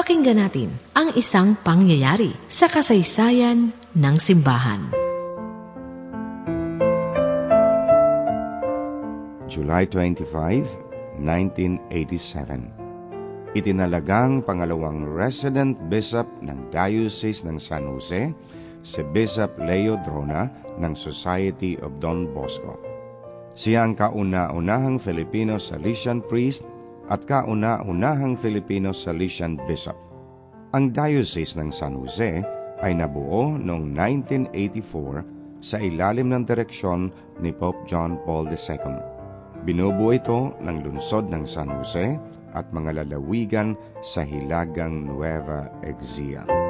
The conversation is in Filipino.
Pakinggan natin ang isang pangyayari sa kasaysayan ng simbahan. July 25, 1987 Itinalagang pangalawang resident bishop ng Diocese ng San Jose si Bishop Leo Drona ng Society of Don Bosco. Siya ang kauna-unahang Filipino Salesian priest at kauna-unahang Filipino Salesian bishop. Ang Diocese ng San Jose ay nabuo noong 1984 sa ilalim ng direksyon ni Pope John Paul II. Binubuo ito ng lungsod ng San Jose at mga lalawigan sa Hilagang Nueva Ecija.